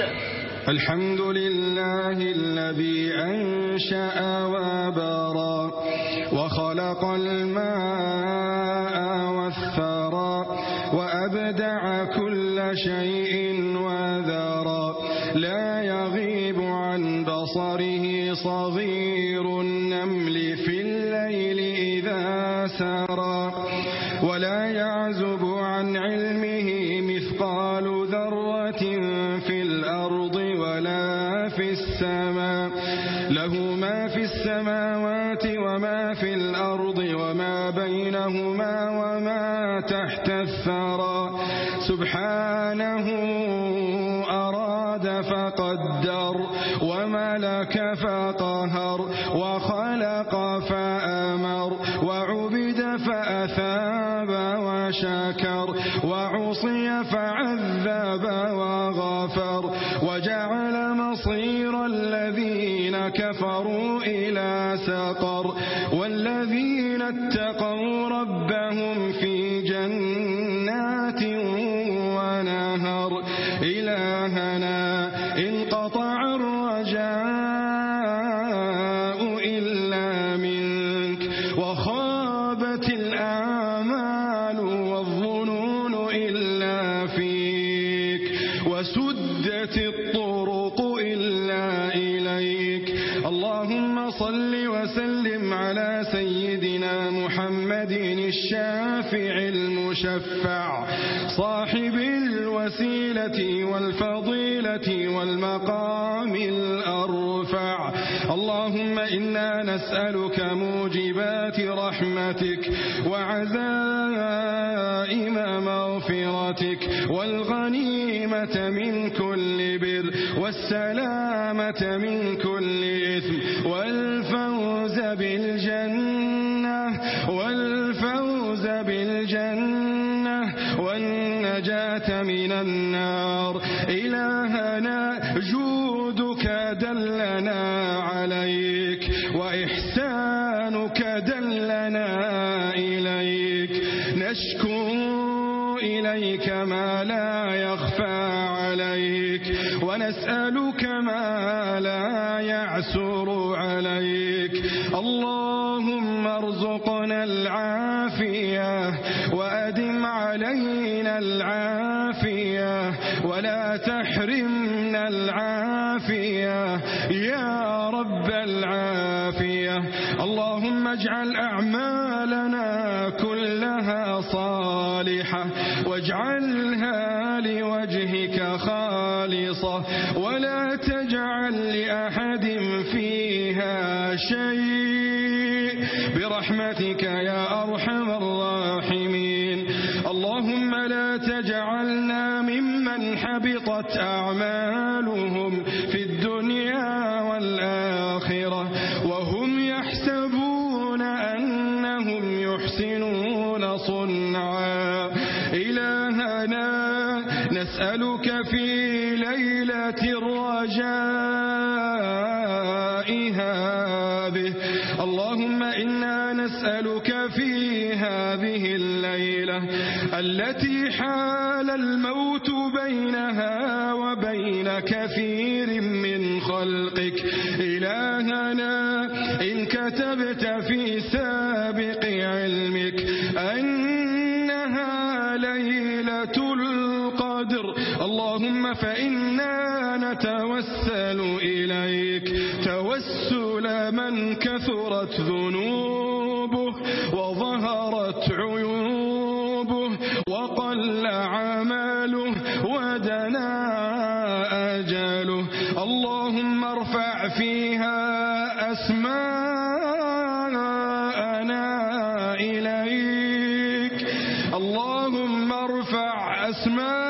الحمد الحمد لله الذي أنشأ وبرى وخلق الماء والثرى وأبدع كل شيء عبد فأثاب وشكر وعصي فعذب وغفر وجعل مصير الذين كفروا إلى سقر والذين اتقوا والمقام الأرفع. اللهم إنا نسألك موجبات رحمتك وعزائم مغفرتك والغنيمة من كل بر والسلامة من كل العافية وأدم علينا العافية ولا تحرمنا العافية. رجائها به. اللهم إنا نسألك في هذه الليلة التي حال الموت بينها وبين كثير من خلقك. إلهنا إن كتبت في سبيل ذنوبه وظهرت عيوبه وقل عمله ودنا أجله. اللهم ارفع فيها أسماءنا إليك. اللهم ارفع أسماءنا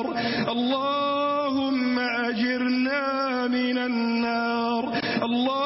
النار. اللهم أجرنا من النار. اللهم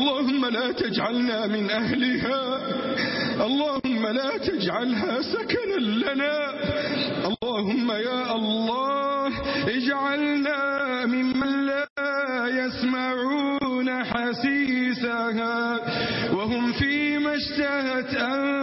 اللهم لا تجعلنا من أهلها. اللهم لا تجعلها سكنا لنا. اللهم يا الله اجعلنا ممن لا يسمعون حسيسها. وهم فيما اشتهت أنفسهم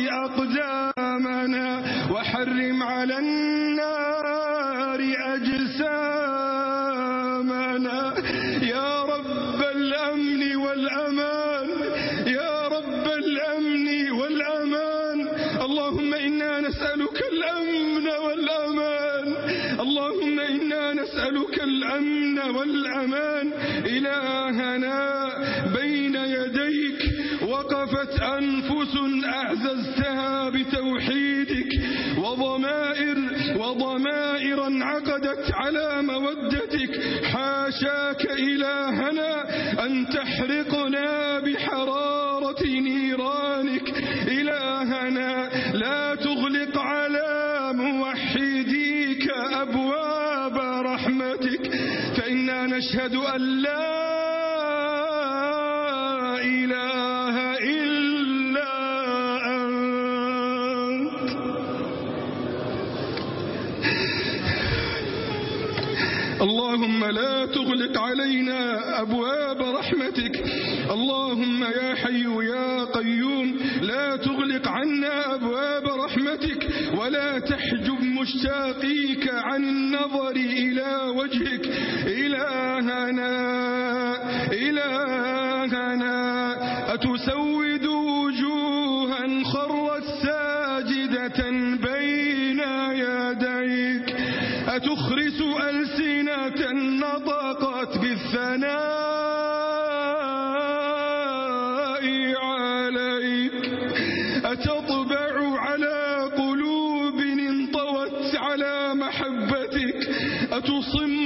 أقدامنا وحرم على النار أجسامنا نشهد أن لا إله إلا أنت. اللهم لا تغلق علينا أبواب رحمتك. اللهم يا حي يا قيوم لا تغلق عنا أبواب رحمتك. ولا تحجب مشتاقيك عن النظر. سم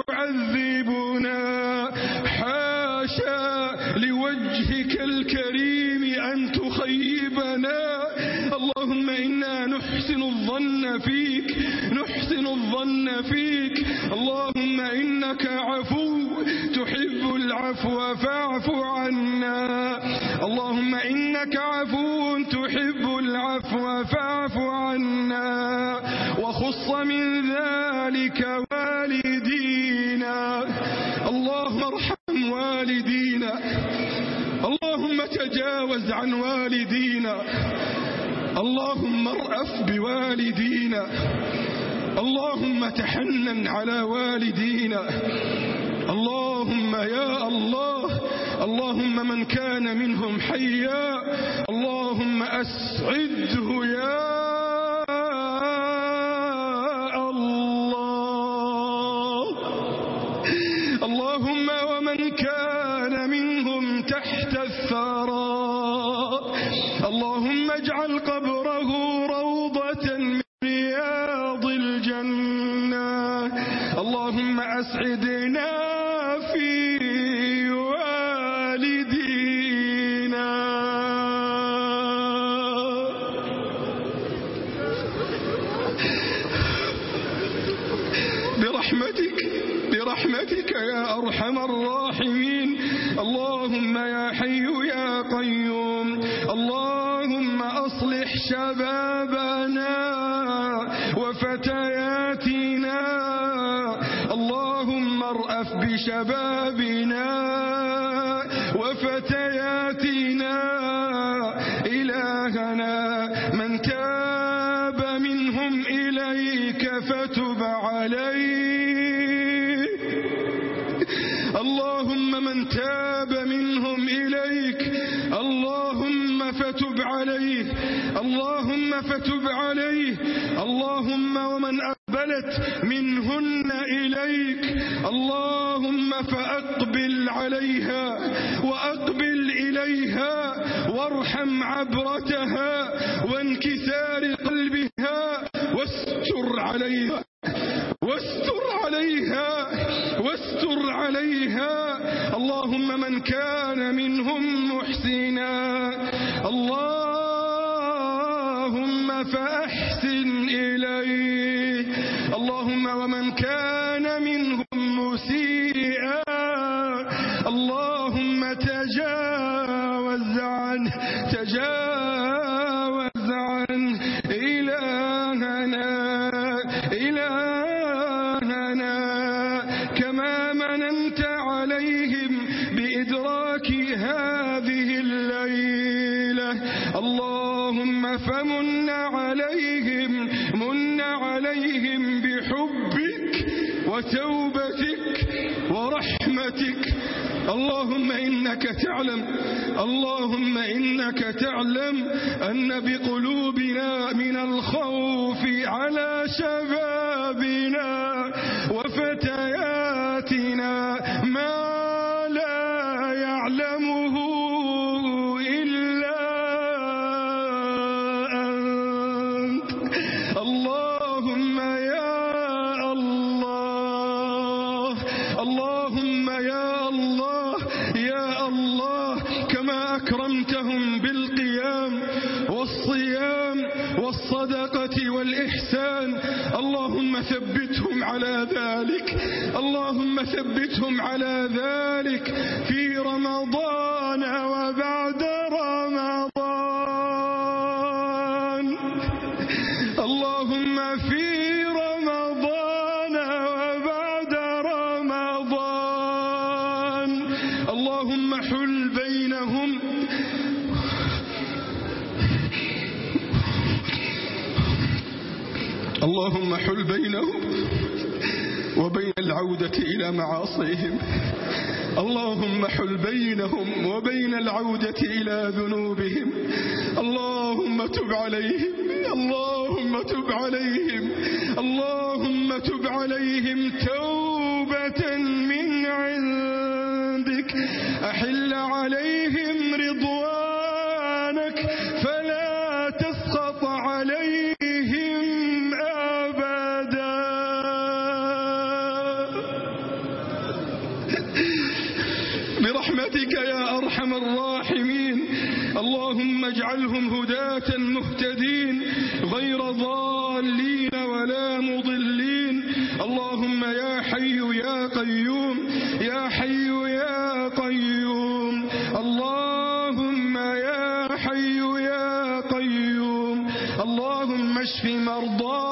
عن والدينا. اللهم ارأف بوالدينا. اللهم تحنن على والدينا. اللهم يا الله. اللهم من كان منهم حيا. اللهم أسعده يا نرأف بشبابنا وفتانا عبرتها وانكسار قلبها واستر عليها واستر عليها واستر عليها. اللهم من كان منهم محسنا. اللهم فأحسن إنك تعلم أن بقلوبنا من الخوف على شبابنا وفتانا اللهم حل بينهم وبين العودة إلى معاصيهم. اللهم حل بينهم وبين العودة إلى ذنوبهم. اللهم تب عليهم. اللهم تب عليهم. اللهم تب عليهم توبة من عندك. أحل عليهم اللهم يا حي يا قيوم يا حي يا قيوم. اللهم يا حي يا قيوم. اللهم اشف مرضانا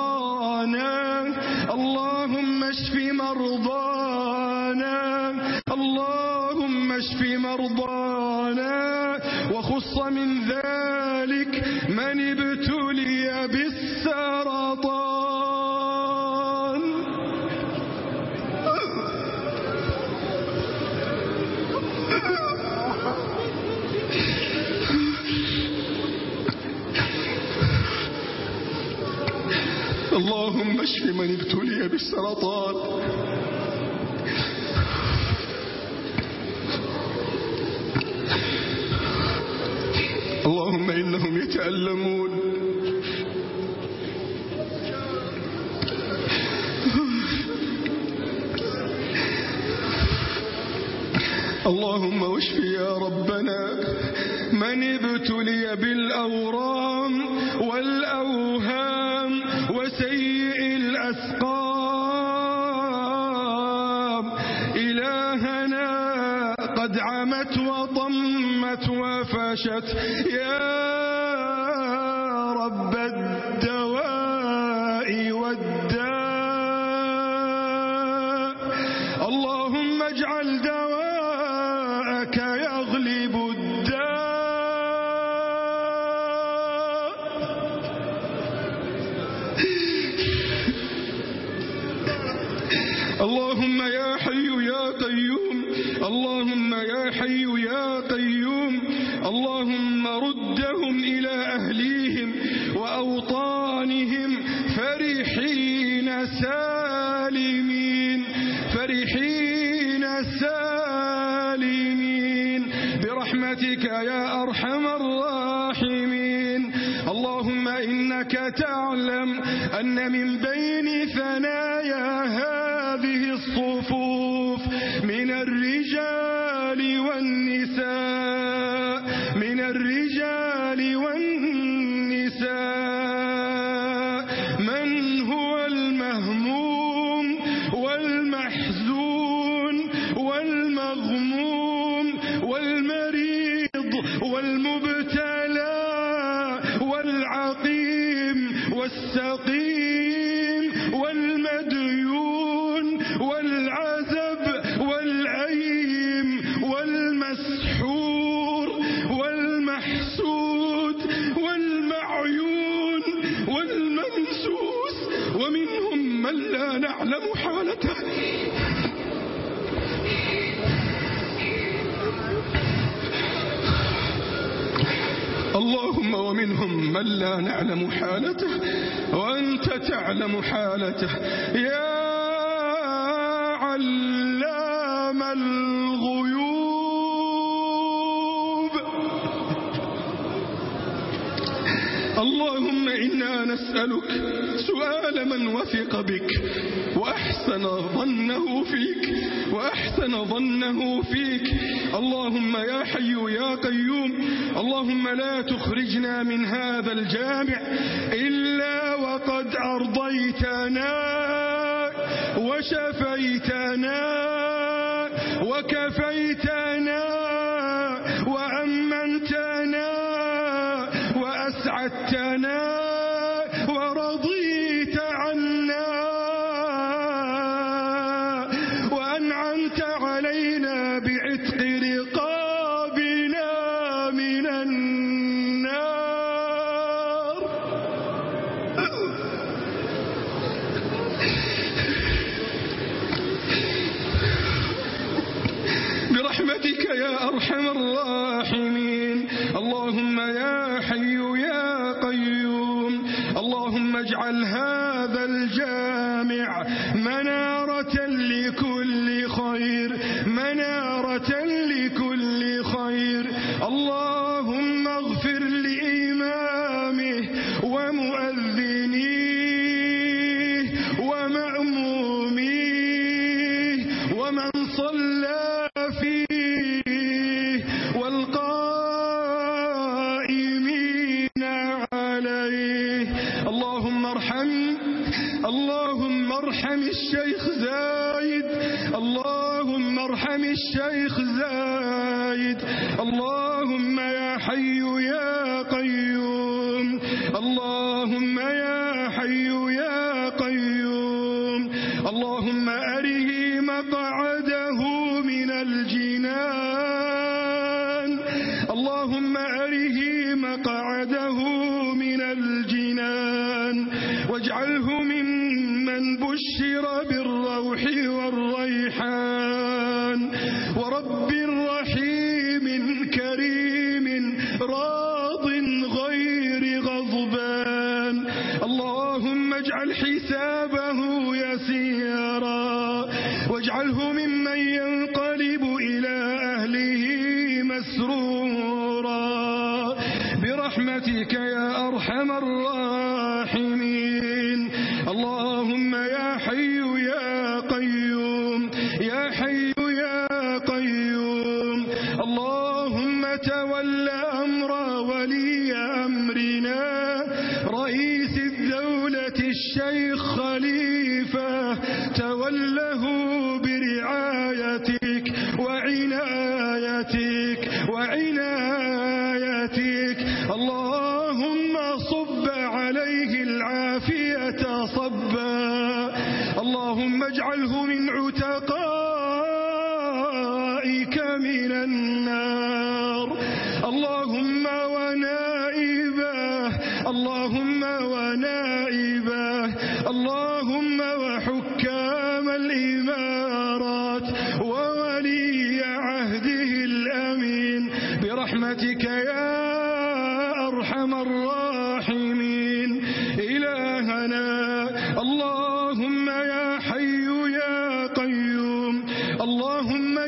من ابتلي بالسرطان. اللهم إنهم يتألمون. اللهم واشف يا ربنا من ابتلي بالأورام والأورام خشت يا رب الدواء والداء. اللهم اجعل دواءك يغلب الداء. اللهم يا حي يا قيوم. اللهم يا حي يا قيوم. اللهم ردهم إلى أهليهم وأوطانهم فرحين سائرين السقيم آياته يا علام الغيوب. اللهم إنا نسألك سؤال من وثق بك وأحسن ظنه فيك وأحسن ظنه فيك. اللهم يا حي يا قيوم اللهم لا تخرجنا من هذا الجامع إلا لقد أرضيتنا وشفيتنا وك حي يا قيوم. اللهم اجعل هذا الجامع منارة لكم مقعده من الجنان. اللهم أره مقعده من الجنان. واجعله ممن بشر بالروح والريحان. 天与何力？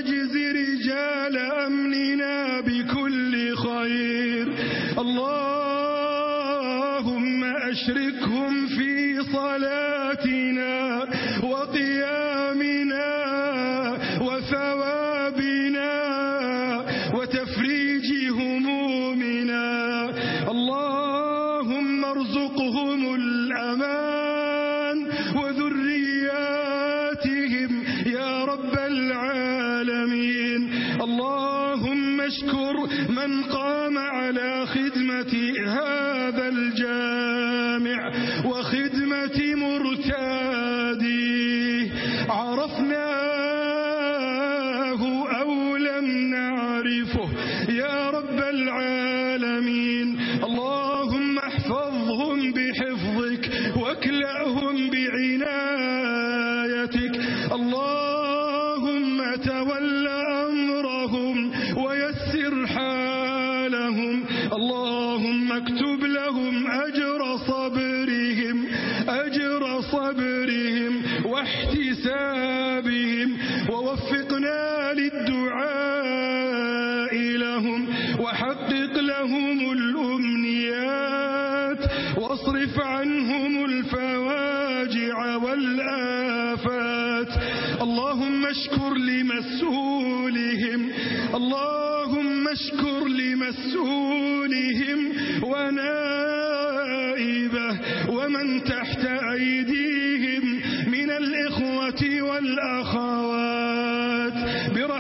ويجزي رجال أمننا بكل خير. اللهم أشرف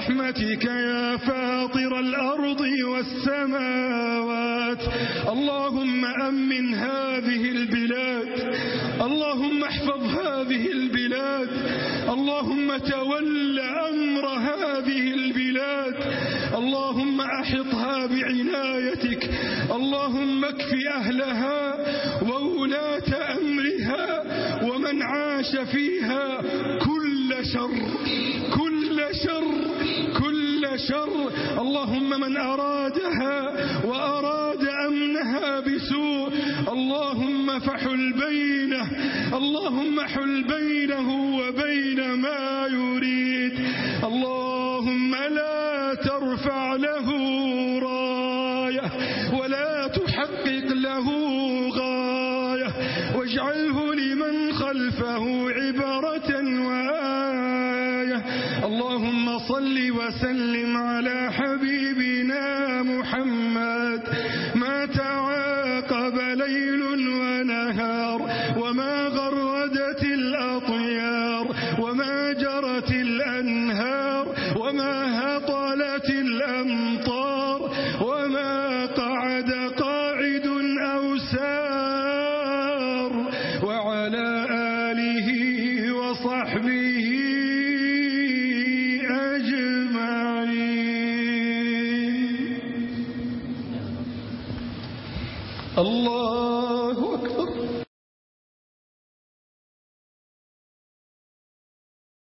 برحمتك يا فاطر الأرض والسماوات. اللهم أمن هذه البلاد. اللهم احفظ هذه البلاد. اللهم تول أمر هذه البلاد. اللهم أحطها بعنايتك. اللهم اكف أهلها وولاة أمرها ومن عاش فيها كل شر. كل شر. شر اللهم من أرادها وأراد أمنها بسوء اللهم فحل بينه اللهم حل بينه وبين ما يريد اللهم لا ترفع له راية ولا تحقق له غاية واجعله لمن خلفه عبرة وآية. اللهم صل وسلم على حبيبنا محمد ما تعاقب ليل